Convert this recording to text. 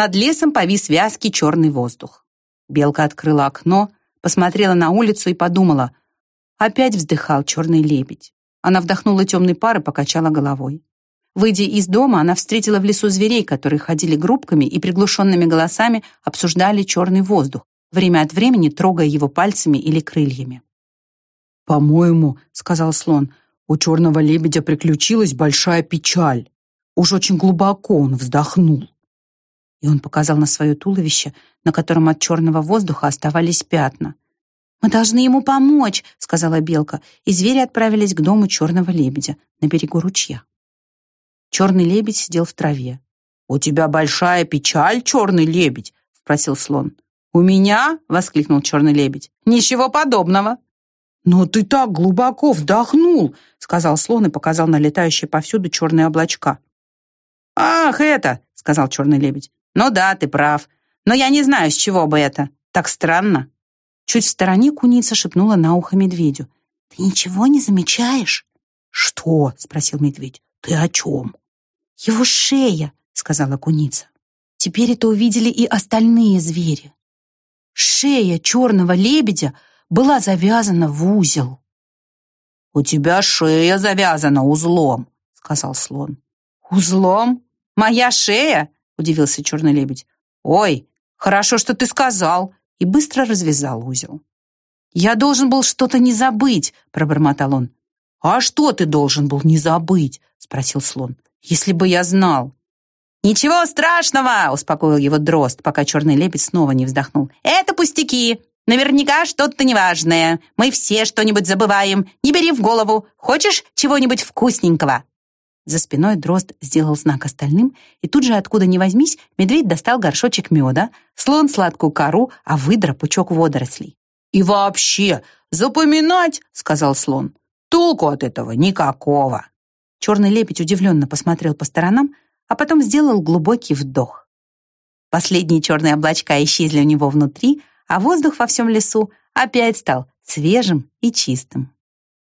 Над лесом повис вязкий черный воздух. Белка открыла окно, посмотрела на улицу и подумала. Опять вздыхал черный лебедь. Она вдохнула темный пар и покачала головой. Выйдя из дома, она встретила в лесу зверей, которые ходили группками и приглушенными голосами обсуждали черный воздух, время от времени трогая его пальцами или крыльями. «По-моему, — сказал слон, — у черного лебедя приключилась большая печаль. Уж очень глубоко он вздохнул». И он показал на свое туловище, на котором от черного воздуха оставались пятна. «Мы должны ему помочь», — сказала белка, и звери отправились к дому черного лебедя на берегу ручья. Черный лебедь сидел в траве. «У тебя большая печаль, черный лебедь?» — спросил слон. «У меня?» — воскликнул черный лебедь. «Ничего подобного!» «Но ты так глубоко вдохнул!» — сказал слон и показал на летающие повсюду черные облачка. «Ах, это!» — сказал черный лебедь. «Ну да, ты прав. Но я не знаю, с чего бы это. Так странно». Чуть в стороне куница шепнула на ухо медведю. «Ты ничего не замечаешь?» «Что?» — спросил медведь. «Ты о чем?» «Его шея!» — сказала куница. Теперь это увидели и остальные звери. Шея черного лебедя была завязана в узел. «У тебя шея завязана узлом», — сказал слон. «Узлом? Моя шея?» — удивился черный лебедь. «Ой, хорошо, что ты сказал!» и быстро развязал узел. «Я должен был что-то не забыть», — пробормотал он. «А что ты должен был не забыть?» — спросил слон. «Если бы я знал». «Ничего страшного!» — успокоил его дрозд, пока черный лебедь снова не вздохнул. «Это пустяки! Наверняка что-то неважное. Мы все что-нибудь забываем. Не бери в голову. Хочешь чего-нибудь вкусненького?» За спиной дрозд сделал знак остальным, и тут же, откуда ни возьмись, медведь достал горшочек меда, слон сладкую кору, а выдра пучок водорослей. «И вообще, запоминать!» — сказал слон. «Толку от этого никакого!» Черный лебедь удивленно посмотрел по сторонам, а потом сделал глубокий вдох. Последние черные облачка исчезли у него внутри, а воздух во всем лесу опять стал свежим и чистым.